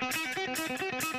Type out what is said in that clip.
Música